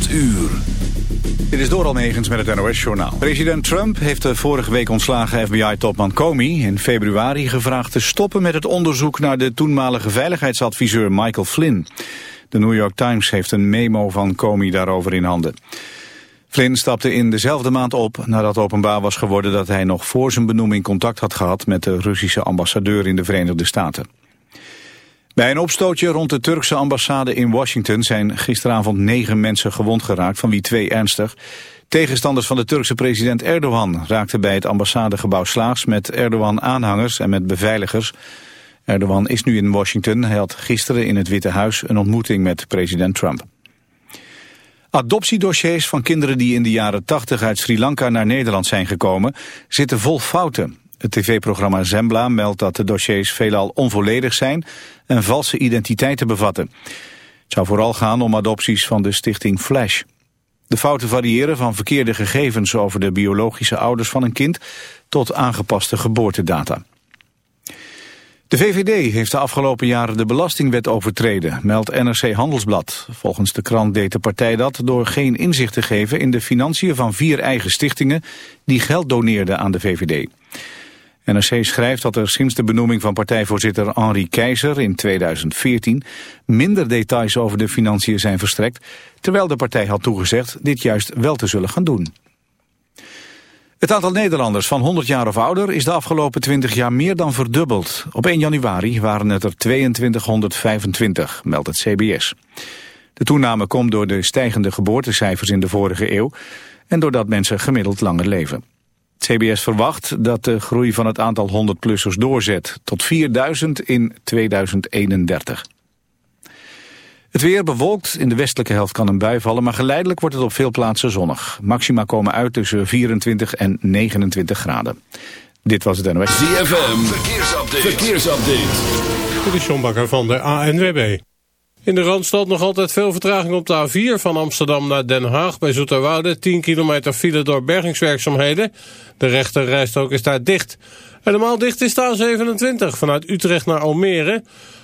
8 uur. Dit is door Almegens met het NOS-journaal. President Trump heeft de vorige week ontslagen FBI-topman Comey... in februari gevraagd te stoppen met het onderzoek... naar de toenmalige veiligheidsadviseur Michael Flynn. De New York Times heeft een memo van Comey daarover in handen. Flynn stapte in dezelfde maand op nadat openbaar was geworden... dat hij nog voor zijn benoeming contact had gehad... met de Russische ambassadeur in de Verenigde Staten. Bij een opstootje rond de Turkse ambassade in Washington zijn gisteravond negen mensen gewond geraakt, van wie twee ernstig. Tegenstanders van de Turkse president Erdogan raakten bij het ambassadegebouw slaags met Erdogan-aanhangers en met beveiligers. Erdogan is nu in Washington. Hij had gisteren in het Witte Huis een ontmoeting met president Trump. Adoptiedossiers van kinderen die in de jaren 80 uit Sri Lanka naar Nederland zijn gekomen zitten vol fouten. Het tv-programma Zembla meldt dat de dossiers veelal onvolledig zijn en valse identiteiten bevatten. Het zou vooral gaan om adopties van de stichting Flash. De fouten variëren van verkeerde gegevens over de biologische ouders van een kind tot aangepaste geboortedata. De VVD heeft de afgelopen jaren de belastingwet overtreden, meldt NRC Handelsblad. Volgens de krant deed de partij dat door geen inzicht te geven in de financiën van vier eigen stichtingen die geld doneerden aan de VVD. NRC schrijft dat er sinds de benoeming van partijvoorzitter Henri Keizer in 2014 minder details over de financiën zijn verstrekt, terwijl de partij had toegezegd dit juist wel te zullen gaan doen. Het aantal Nederlanders van 100 jaar of ouder is de afgelopen 20 jaar meer dan verdubbeld. Op 1 januari waren het er 2225, meldt het CBS. De toename komt door de stijgende geboortecijfers in de vorige eeuw en doordat mensen gemiddeld langer leven. CBS verwacht dat de groei van het aantal 100-plussers doorzet tot 4000 in 2031. Het weer bewolkt, in de westelijke helft kan een bui vallen... maar geleidelijk wordt het op veel plaatsen zonnig. Maxima komen uit tussen 24 en 29 graden. Dit was het NOS. ZFM, verkeersupdate. verkeersupdate. Dit is John Bakker van de ANWB. In de Randstad nog altijd veel vertraging op de A4 van Amsterdam naar Den Haag bij Zoeterwoude. 10 kilometer file door bergingswerkzaamheden. De rechte rijstrook is daar dicht. Helemaal dicht is de A27 vanuit Utrecht naar Almere.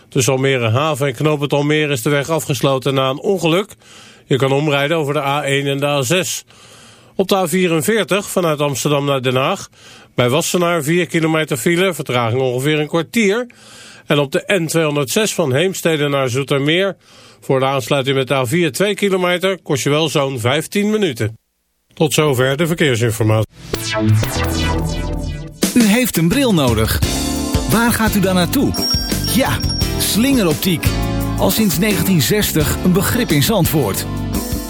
Tussen Almere Haven en Knoop Almere is de weg afgesloten na een ongeluk. Je kan omrijden over de A1 en de A6. Op de A44 vanuit Amsterdam naar Den Haag. Bij Wassenaar 4 kilometer file, vertraging ongeveer een kwartier... En op de N206 van Heemstede naar Zoetermeer... voor de aansluiting met de A4 2 kilometer kost je wel zo'n 15 minuten. Tot zover de verkeersinformatie. U heeft een bril nodig. Waar gaat u dan naartoe? Ja, slingeroptiek. Al sinds 1960 een begrip in Zandvoort.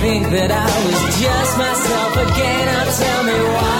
Think that I was just myself again. Now tell me why.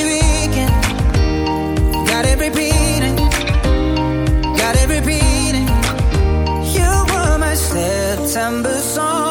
September song,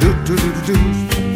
Do do do do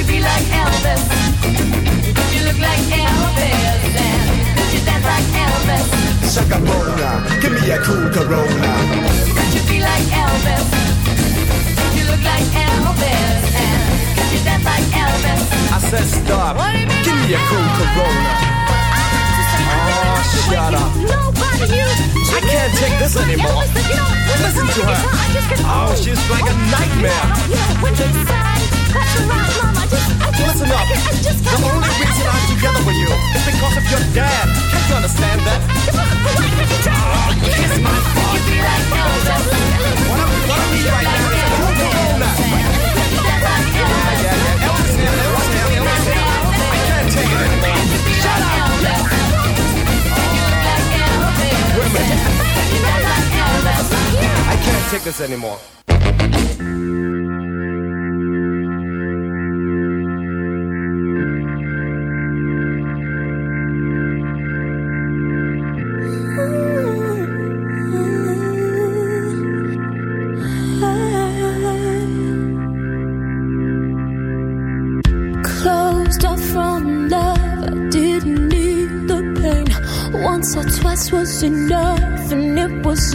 You be like Elvis? Could you look like Elvis? And could you dance like Elvis? Shaka give me a cool Corona. Could you be like Elvis? Could you look like Elvis? And could you dance like Elvis? I said stop. What do you mean Give me a cool Corona. Oh, shut up. Nobody. I can't take this anymore. Listen to her. Oh, she's like a nightmare. Listen up. The only reason I'm together with you is because of your dad. Can't you understand that? I I. I can't take it anymore. I can't take this anymore. Once or twice was enough, and it was